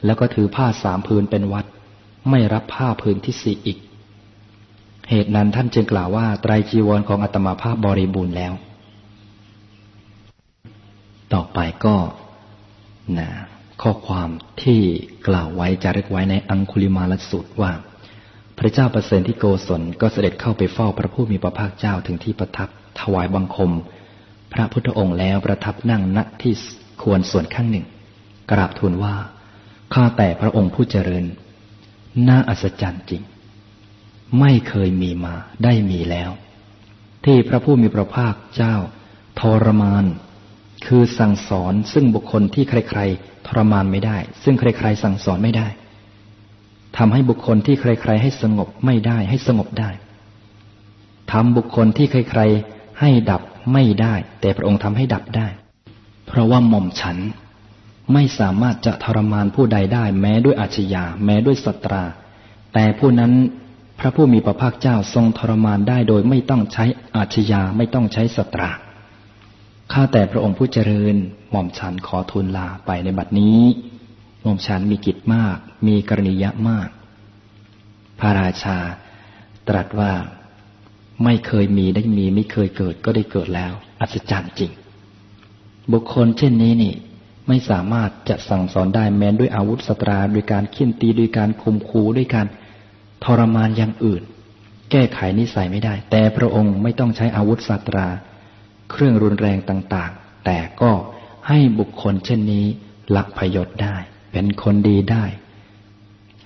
แล้วก็ถือผ้าสามพื้นเป็นวัด ไม่รับผ้าพื้นที่สี่อีก เหตุนั้นท่านจึงกล่าวว่าไตรจีวรของอัตมาภาพบริบูรณ์แล้ว ต่อไปก็นะ ข้อความที่กล่าวไว้จารึกไว้ในอังคุลิมาลสูตรว่า พระเจ้าประเสริฐที่โกศลก็เสด็จเข้าไปเฝ้าพระผู้มีพระภาคเจ้าถึงที่ประทับถวายบังคม พระพุทธองค์แล้วประทับนั่งณที่ควรส่วนข้างหนึ่ง กราบทูลว่าข้าแต่พระองค์ผู้เจริญ น่าอัศจรรย์จริง ไม่เคยมีมาได้มีแล้ว ที่พระผู้มีพระภาคเจ้า ทรมาน คือสั่งสอนซึ่งบุคคลที่ใคร ทรมานไม่ได้ ซึ่งใครๆสั่งสอนไม่ได้ทำให้บุคคลที่ใคร ๆ ให้สงบไม่ได้ ให้สงบได้ทำบุคคลที่ใครๆให้ดับไม่ได้ แต่พระองค์ทำให้ดับได้ เพราะว่าหม่อมฉันไม่สามารถจะทรมานผู้ใดได้ แม้ด้วยอาชญาแม้ด้วยสตรา แต่ผู้นั้นพระผู้มีพระภาคเจ้าทรงทรมานได้โดยไม่ต้องใช้อาชญาไม่ต้องใช้สตรา ข้าแต่พระองค์ผู้เจริญ หม่อมฉันขอทูลลาไปในบัดนี้ หม่อมฉันมีกิจมาก มีกรณียะมาก พระราชา ตรัสว่าไม่เคยมีได้มี ไม่เคยเกิดก็ได้เกิดแล้ว อัศจรรย์จริง บุคคลเช่นนี้นี่ ไม่สามารถจะสั่งสอนได้แม้ด้วยอาวุธสตราด้วยการขิ้นตีด้วยการคุมคูด้วยการทรมานอย่างอื่น แก้ไขนิสัยไม่ได้ แต่พระองค์ไม่ต้องใช้อาวุธสตรา เครื่องรุนแรงต่างๆ แต่ก็ให้บุคคลเช่นนี้ลักพยศได้ เป็นคนดีได้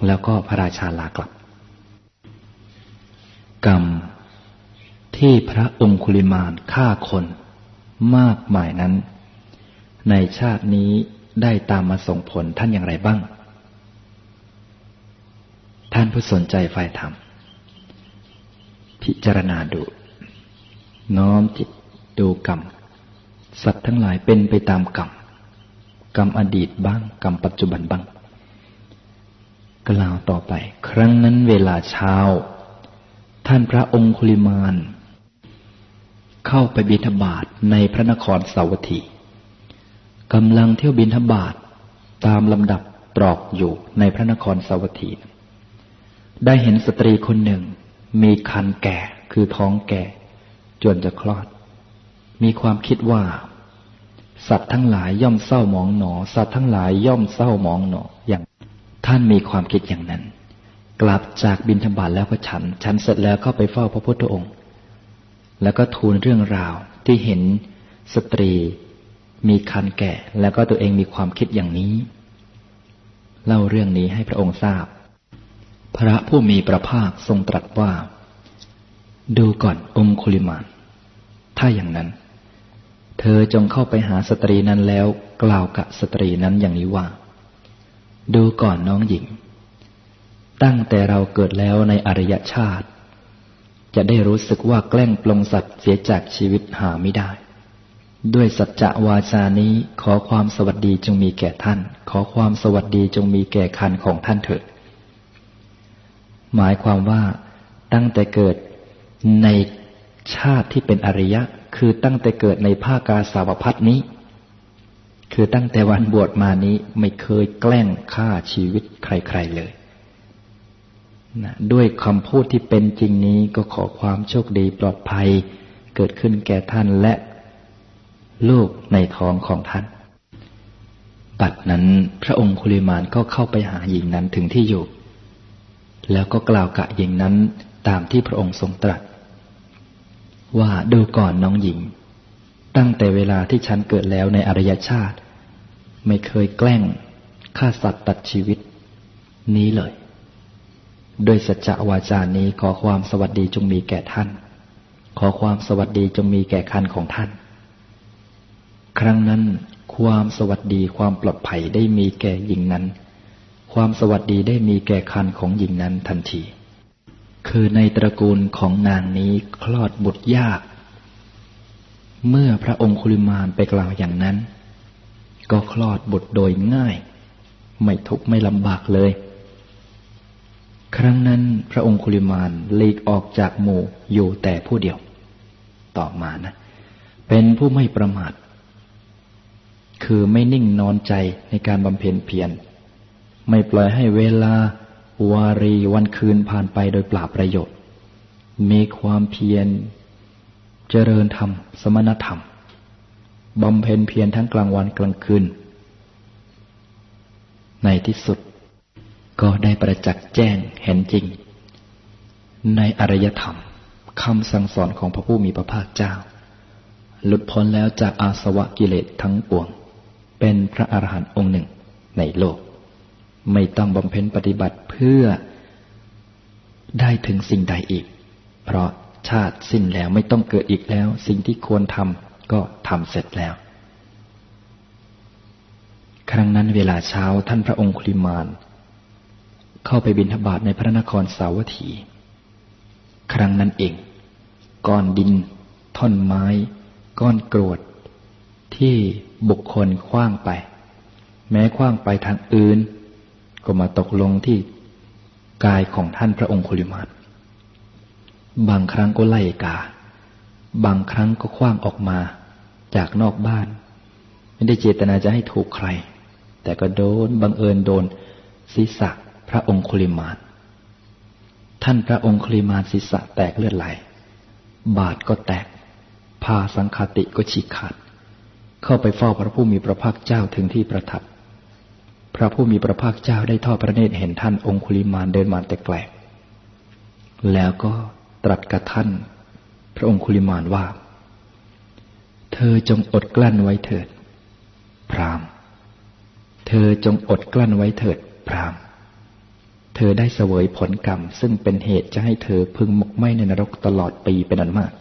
แล้วก็พระราชาลากลับ กรรม ที่พระองคุลิมานฆ่าคนมากมายนั้น ในชาตินี้ได้ตามมาส่งผลท่านอย่างไรบ้าง ท่านผู้สนใจฝ่ายธรรม พิจารณาดู น้อมจิต ดูกรรม สัตว์ทั้งหลายเป็นไปตามกรรม กรรมอดีตบ้าง กรรมปัจจุบันบ้าง กล่าวต่อไป ครั้งนั้นเวลาเช้า ท่านพระองคุลิมาน เข้าไปบิณฑบาตในพระนครสาวัตถีกำลังเที่ยวบิณฑบาตตามลำดับตรอกอยู่ในพระนครสาวัตถี ได้เห็นสตรีคนหนึ่ง มีคันแก่คือท้องแก่ จนจะคลอด มีความคิดว่า สัตว์ทั้งหลายย่อมเศร้าหมองหนอ สัตว์ทั้งหลายย่อมเศร้าหมองหนออย่างท่านมีความคิดอย่างนั้น กลับจากบินธบาตแล้วก็ฉัน ฉันเสร็จแล้วก็ไปเฝ้าพระพุทธองค์ แล้วก็ทูลเรื่องราวที่เห็นสตรี มีคันแก่ แล้วก็ตัวเองมีความคิดอย่างนี้ เล่าเรื่องนี้ให้พระองค์ทราบ พระผู้มีพระภาคทรงตรัสว่า ดูก่อนองคุลิมานถ้าอย่างนั้น เธอจงเข้าไปหาสตรีนั้นแล้ว กล่าวกับสตรีนั้นอย่างนี้ว่า ดูก่อนน้องหญิง ตั้งแต่เราเกิดแล้วในอริยชาติ จะได้รู้สึกว่าแกล้งปลงสัตว์เสียจากชีวิตหาไม่ได้ ด้วยสัจจะวาจานี้ขอความสวัสดีจงมีแก่ท่าน ขอความสวัสดีจงมีแก่คันของท่านเถิด หมายความว่าตั้งแต่เกิดในชาติที่เป็นอริยะ คือตั้งแต่เกิดในภาคกาสาวพัฒนี้ คือตั้งแต่วันบวชมานี้ไม่เคยแกล้งฆ่าชีวิตใครๆเลยนะด้วยคำพูดที่เป็นจริงนี้ก็ขอความโชคดีปลอดภัย เกิดขึ้นแก่ท่านและ ลูกในท้องของท่านบัดนั้นพระองค์คุลิมานก็เข้าไปหาหญิงนั้นถึงที่อยู่ แล้วก็กล่าวกับหญิงนั้นตามที่พระองค์ทรงตรัส ว่าดูก่อนน้องหญิง ตั้งแต่เวลาที่ฉันเกิดแล้วในอริยชาติ ไม่เคยแกล้งฆ่าสัตว์ตัดชีวิต นี้เลยด้วยสัจจะวาจานี้ขอความสวัสดีจงมีแก่ท่าน ขอความสวัสดีจงมีแก่คันของท่าน ครั้งนั้นความสวัสดีความปลอดภัยได้มีแก่หญิงนั้น ความสวัสดีได้มีแก่คันของหญิงนั้นทันที คือในตระกูลของนางนี้คลอดบุตรยาก เมื่อพระองคุลิมานไปกล่าวอย่างนั้น ก็คลอดบุตรโดยง่าย ไม่ทุกข์ไม่ลำบากเลย ครั้งนั้นพระองค์คุลิมานหลีกออกจากหมู่อยู่แต่ผู้เดียว ต่อมานะ เป็นผู้ไม่ประมาท คือไม่นิ่งนอนใจในการบำเพ็ญเพียร ไม่ปล่อยให้เวลา วารีวันคืนผ่านไปโดยปล่าประโยชน์ มีความเพียรเจริญธรรม สมณธรรมบำเพ็ญเพียรทั้งกลางวันกลางคืน ในที่สุดก็ได้ประจักษ์แจ้งเห็นจริง ในอริยธรรมคำสั่งสอนของพระผู้มีพระภาคเจ้า หลุดพ้นแล้วจากอาสวะกิเลสทั้งปวง เป็นพระอรหันต์องค์หนึ่งในโลก ไม่ต้องบำเพ็ญปฏิบัติเพื่อได้ถึงสิ่งใดอีก เพราะชาติสิ้นแล้วไม่ต้องเกิดอีกแล้ว สิ่งที่ควรทำก็ทำเสร็จแล้ว ครั้งนั้นเวลาเช้าท่านพระองค์คุลิมานเข้าไปบิณฑบาตในพระนครสาวัตถี ครั้งนั้นเอง ก้อนดิน ท่อนไม้ ก้อนกรวด ที่บุคคลคว้างไป แม้คว้างไปทางอื่น ก็มาตกลงที่กายของท่านพระองค์คุลิมานบางครั้งก็ไล่กา บางครั้งก็คว้างออกมาจากนอกบ้าน ไม่ได้เจตนาจะให้ถูกใคร แต่ก็โดนบังเอิญโดนศีรษะพระองคุลิมานท่านพระองคุลิมานศีรษะแตกเลือดไหล บาดก็แตก พาสังคติก็ฉีกขาด เข้าไปเฝ้าพระผู้มีพระภาคเจ้าถึงที่ประทับ ระผู้มีพระภาคเจ้าได้ทอดพระเนตรเห็นท่านองคุลิมานเดินมาแต่แกลก แล้วก็ตรัสกับท่าน พระองคุลิมานว่า เธอจงอดกลั้นไว้เถิด พราม เธอจงอดกลั้นไว้เถิด พราม เธอได้เสวยผลกรรม ซึ่งเป็นเหตุจะให้เธอพึงหมกไหมในนรกตลอดปีเป็นอันมาก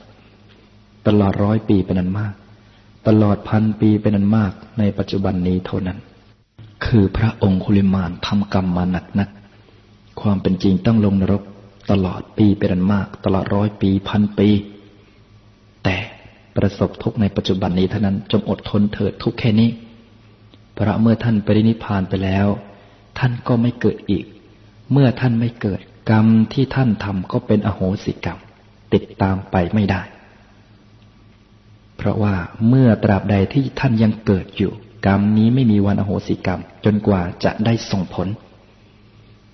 ตลอดร้อยปีเป็นอันมาก ตลอดพันปีเป็นอันมากในปัจจุบันนี้เท่านั้น คือพระองคุลิมานทำกรรมมาหนักนัก ความเป็นจริงต้องลงนรกตลอดปีเป็นอันมาก ตลอดร้อยปีพันปี แต่ประสบทุกในปัจจุบันนี้เท่านั้นจงอดทนเถิดทุกแค่นี้ พระเมื่อท่านปรินิพานไปแล้ว ท่านก็ไม่เกิดอีก เมื่อท่านไม่เกิดกรรมที่ท่านทำก็เป็นอโหสิกรรม ติดตามไปไม่ได้ เพราะว่าเมื่อตราบใดที่ท่านยังเกิดอยู่ กรรมนี้ไม่มีวันอโหสิกรรม จนกว่าจะได้ส่งผล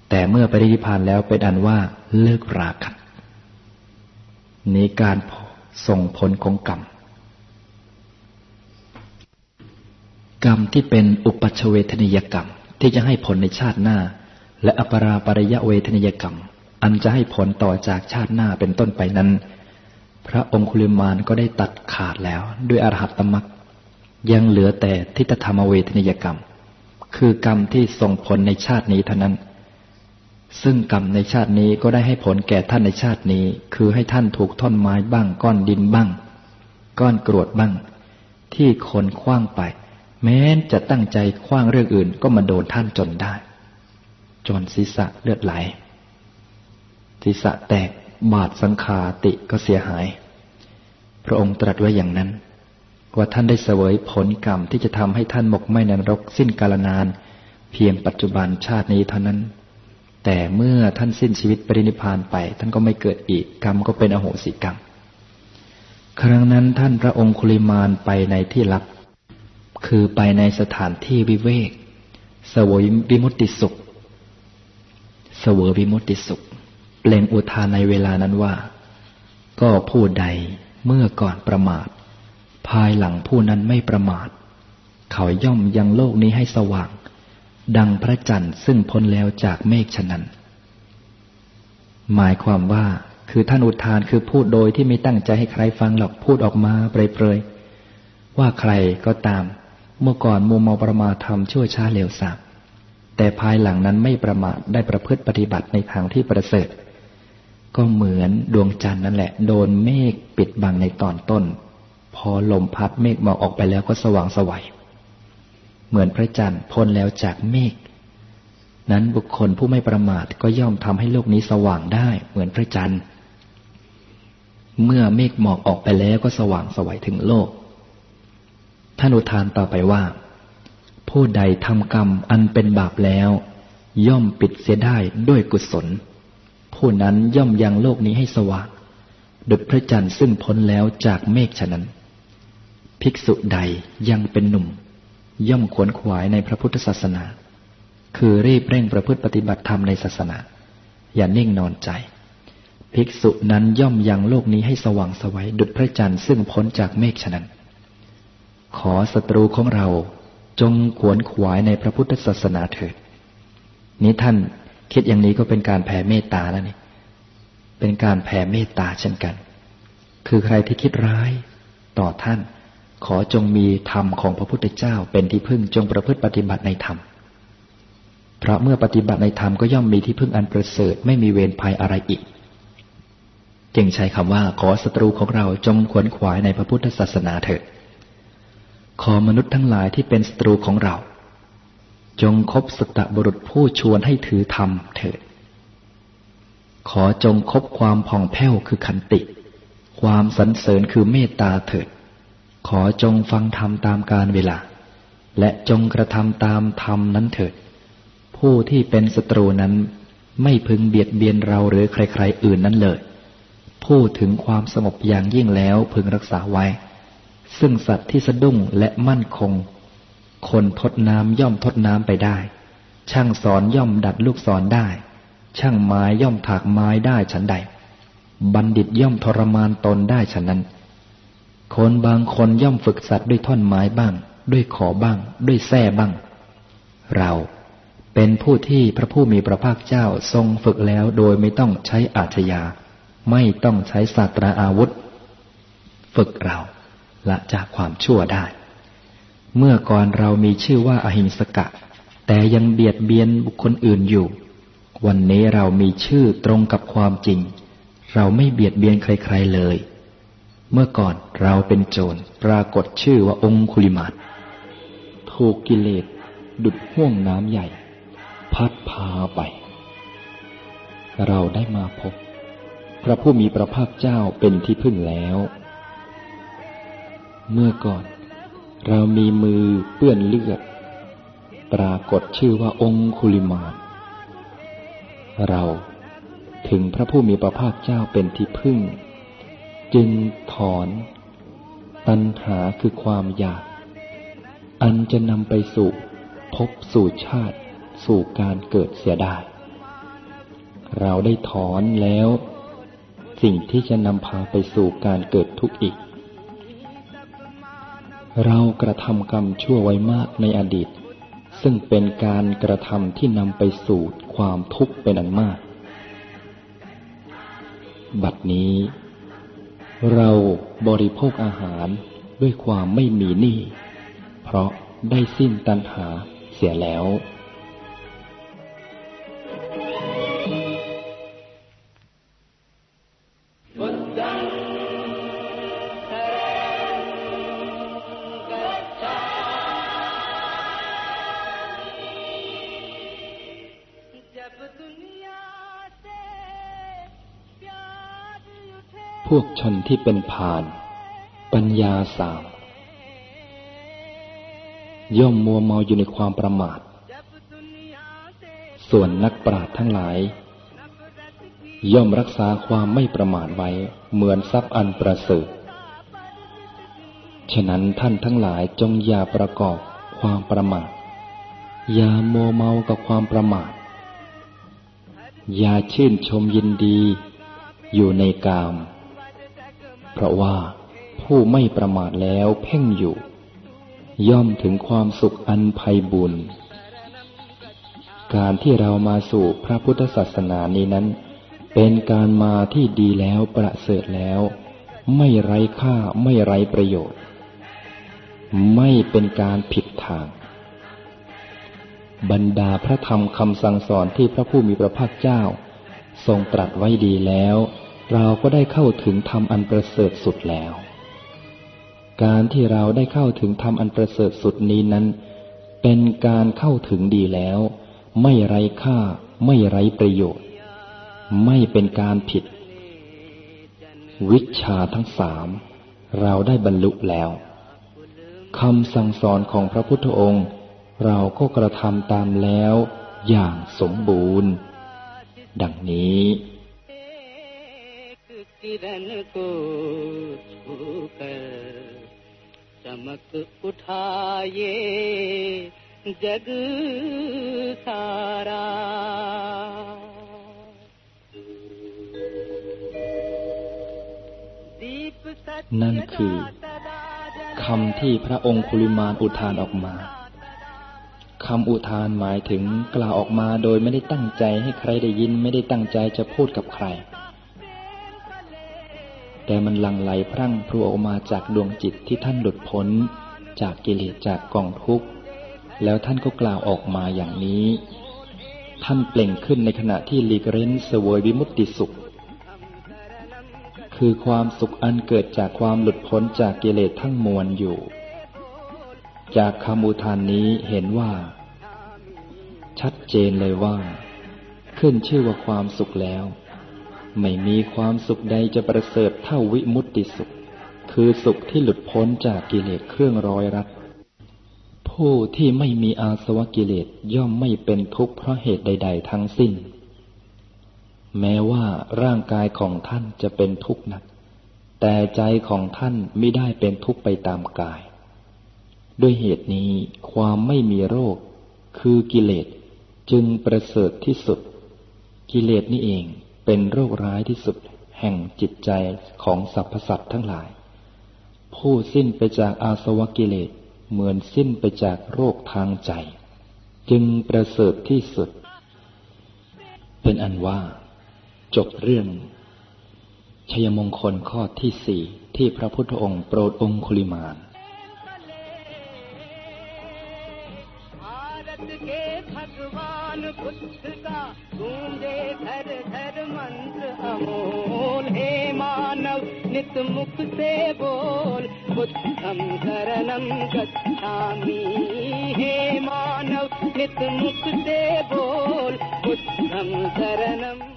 แต่เมื่อไปรินิพานแล้วเป็นอันว่าเลิกรากันนี้การส่งผลของกรรม กรรมที่เป็นอุปัชเวทนิยกรรมที่จะให้ผลในชาติหน้า และอปราปริยเวทนิยกรรม อันจะให้ผลต่อจากชาติหน้าเป็นต้นไปนั้น พระองคุลิมานก็ได้ตัดขาดแล้วด้วยอรหัตตมรรค ยังเหลือแต่ทิฏฐธรรมเวทนิยกรรม คือกรรมที่ส่งผลในชาตินี้เท่านั้น ซึ่งกรรมในชาตินี้ก็ได้ให้ผลแก่ท่านในชาตินี้ คือให้ท่านถูกท่อนไม้บ้าง ก้อนดินบ้าง ก้อนกรวดบ้าง ที่คนคว้างไป แม้นจะตั้งใจคว้างเรื่องอื่นก็มาโดนท่านจนได้ จนศีรษะเลือดไหล ศีรษะแตกบาดสังขาติก็เสียหาย พระองค์ตรัสไว้อย่างนั้น ว่าท่านได้เสวยผลกรรมที่จะทำให้ท่านหมกไหมในนรกสิ้นกาลนาน เพียงปัจจุบันชาตินี้เท่านั้น แต่เมื่อท่านสิ้นชีวิตปรินิพานไป ท่านก็ไม่เกิดอีกกรรมก็เป็นอโหสิกรรม ครั้งนั้นท่านพระองคุลิมานไปในที่ลับ คือไปในสถานที่วิเวกสวยวิมุตติสุขเสวยวิมุตติสุขเปล่งอุทานในเวลานั้นว่า ก็ผู้ใดเมื่อก่อนประมาท ภายหลังผู้นั้นไม่ประมาท เขาย่อมยังโลกนี้ให้สว่าง ดังพระจันทร์ซึ่งพ้นแล้วจากเมฆฉะนั้น หมายความว่าคือท่านอุทานคือพูดโดยที่ไม่ตั้งใจให้ใครฟังหรอกพูดออกมาเปรยๆว่าใครก็ตาม เมื่อก่อนมัวมาประมาททำชั่วช้าเร็วสาบแต่ภายหลังนั้นไม่ประมาทได้ประพฤติปฏิบัติในทางที่ประเสริฐ ก็เหมือนดวงจันทร์นั่นแหละ โดนเมฆปิดบังในตอนต้น พอลมพัดเมฆหมาออกไปแล้วก็สว่างสวัยเหมือนพระจันทร์พ้นแล้วจากเมฆนั้นบุคคลผู้ไม่ประมาทก็ย่อมทำให้โลกนี้สว่างได้ เหมือนพระจันทร์ เมื่อเมฆหมอกออกไปแล้วก็สว่างสวัยถึงโลก ท่านอุทานต่อไปว่า ผู้ใดทำกรรมอันเป็นบาปแล้ว ย่อมปิดเสียได้ด้วยกุศล ผู้นั้นย่อมยังโลกนี้ให้สว่างดุจพระจันทร์ซึ่งพ้นแล้วจากเมฆฉะนั้น ภิกษุใดยังเป็นหนุ่ม ย่อมขวนขวายในพระพุทธศาสนา คือรีบเร่งประพฤติปฏิบัติธรรมในศาสนา อย่านิ่งนอนใจ ภิกษุนั้นย่อมยังโลกนี้ให้สว่างสวัยดุจพระจันทร์ซึ่งพ้นจากเมฆฉะนั้น ขอศัตรูของเราจงขวนขวายในพระพุทธศาสนาเถิด นี้ท่านคิดอย่างนี้ก็เป็นการแผ่เมตตาแล้วนี่ เป็นการแผ่เมตตาเช่นกัน คือใครที่คิดร้ายต่อท่าน ขอจงมีธรรมของพระพุทธเจ้าเป็นที่พึ่งจงประพฤติปฏิบัติในธรรม เพราะเมื่อปฏิบัติในธรรมก็ย่อมมีที่พึ่งอันประเสริฐไม่มีเวรภัยอะไรอีก จึงใช้คำว่าขอศัตรูของเราจงขวนขวายในพระพุทธศาสนาเถิด ขอมนุษย์ทั้งหลายที่เป็นศัตรูของเรา จงคบสตะบุรุษผู้ชวนให้ถือธรรมเถิด ขอจงคบความผ่องแผ้วคือขันติ ความสรรเสริญคือเมตตาเถิด ขอจงฟังธรรมตามกาลเวลา และจงกระทำตามธรรมนั้นเถิด ผู้ที่เป็นศัตรูนั้นไม่พึงเบียดเบียนเราหรือใครๆอื่นนั้นเลย พูดถึงความสงบอย่างยิ่งแล้วพึงรักษาไว้ ซึ่งสัตว์ที่สะดุ้งและมั่นคง คนทดน้ำย่อมทดน้ำไปได้ ช่างสอนย่อมดัดลูกศรได้ ช่างไม้ย่อมถากไม้ได้ฉันใด บัณฑิตย่อมทรมานตนได้ฉันนั้น คนบางคนย่อมฝึกสัตว์ด้วยท่อนไม้บ้าง ด้วยขอบ้าง ด้วยแส้บ้าง เราเป็นผู้ที่พระผู้มีพระภาคเจ้าทรงฝึกแล้วโดยไม่ต้องใช้อาชญา ไม่ต้องใช้ศาสตราอาวุธ ฝึกเราละจากความชั่วได้ เมื่อก่อนเรามีชื่อว่าอหิงสกะ แต่ยังเบียดเบียนบุคคลอื่นอยู่ วันนี้เรามีชื่อตรงกับความจริง เราไม่เบียดเบียนใคร ๆเลย เมื่อก่อนเราเป็นโจรปรากฏชื่อว่าองคุลิมาตถูกกิเลสดุดห่วงน้ำใหญ่ พัดพาไป เราได้มาพบ พระผู้มีพระภาคเจ้าเป็นที่พึ่งแล้ว เมื่อก่อน เรามีมือเปื้อนเลือด ปรากฏชื่อว่าองคุลิมาเราถึงพระผู้มีพระภาคเจ้าเป็นที่พึ่ง จึงถอน ตัณหาคือความอยาก อันจะนำไปสู่พบสู่ชาติสู่การเกิดเสียได้ เราได้ถอนแล้ว สิ่งที่จะนำพาไปสู่การเกิดทุกข์อีก เรากระทำกรรมชั่วไว้มากในอดีต ซึ่งเป็นการกระทำที่นำไปสู่ความทุกข์เป็นอันมาก บัดนี้ เราบริโภคอาหารด้วยความไม่มีหนี้ เพราะได้สิ้นตัณหาเสียแล้ว วกชนที่เป็นพาน ปัญญาสามย่อมมัวเมาอยู่ในความประมาท ส่วนนักปราชญ์ทั้งหลาย ย่อมรักษาความไม่ประมาทไว้เหมือนทรัพย์อันประเสริฐฉะนั้นท่านทั้งหลายจงอย่าประกอบความประมาท อย่ามัวเมากับความประมาท อย่าชื่นชมยินดี อยู่ในกาม เพราะว่าผู้ไม่ประมาทแล้วเพ่งอยู่ ย่อมถึงความสุขอันไพบุญ การที่เรามาสู่พระพุทธศาสนานี้นั้น เป็นการมาที่ดีแล้วประเสริฐแล้ว ไม่ไร้ค่าไม่ไร้ประโยชน์ ไม่เป็นการผิดทาง บรรดาพระธรรมคำสั่งสอนที่พระผู้มีพระภาคเจ้า ทรงตรัสไว้ดีแล้ว เราก็ได้เข้าถึงธรรมอันประเสริฐสุดแล้ว การที่เราได้เข้าถึงธรรมอันประเสริฐสุดนี้นั้น เป็นการเข้าถึงดีแล้ว ไม่ไร้ค่า ไม่ไร้ประโยชน์ ไม่เป็นการผิด วิชาทั้งสามเราได้บรรลุแล้วคำสั่งสอนของพระพุทธองค์ เราก็กระทำตามแล้วอย่างสมบูรณ์ ดังนี้ किरण को छूकर चमक उठाए जग सारा นั่นคือคำที่พระองค์คุลิมานอุทานออกมา คำอุทานหมายถึงกล่าวออกมาโดยไม่ได้ตั้งใจให้ใครได้ยินไม่ได้ตั้งใจจะพูดกับใคร แต่มันหลั่งไหลพรั่งพรูออกมาจากดวงจิตที่ท่านหลุดพ้น จากกิเลสจากกองทุกข์ แล้วท่านก็กล่าวออกมาอย่างนี้ ท่านเปล่งขึ้นในขณะที่ลีกเร้นเสวยวิมุตติสุข คือความสุขอันเกิดจากความหลุดพ้นจากกิเลสทั้งมวลอยู่ จากคำอุทานนี้เห็นว่า ชัดเจนเลยว่า ขึ้นชื่อว่าความสุขแล้ว ไม่มีความสุขใดจะประเสริฐเท่าวิมุตติสุข คือสุขที่หลุดพ้นจากกิเลสเครื่องร้อยรัดผู้ที่ไม่มีอาสวะกิเลสย่อมไม่เป็นทุกข์เพราะเหตุใด ๆ ทั้งสิ้น แม้ว่าร่างกายของท่านจะเป็นทุกข์นัก แต่ใจของท่านไม่ได้เป็นทุกข์ไปตามกาย ด้วยเหตุนี้ความไม่มีโรค คือกิเลสจึงประเสริฐที่สุด กิเลสนี่เอง เป็นโรคร้ายที่สุด แห่งจิตใจของสรรพสัตว์ทั้งหลาย ผู้สิ้นไปจากอาสวะกิเลสเหมือนสิ้นไปจากโรคทางใจ จึงประเสริฐที่สุด เป็นอันว่า จบเรื่องชยมงคลข้อที่สี่ที่พระพุทธองค์โปรดองคุลิมาน भारत भगवान बुद्ध का गूंजे घर घर मंत्र अमोल। हे मानव, नित मुख से बोल बुद्धम शरणम गच्छामी। हे मानव, नित मुख से बोल बुद्धम शरणम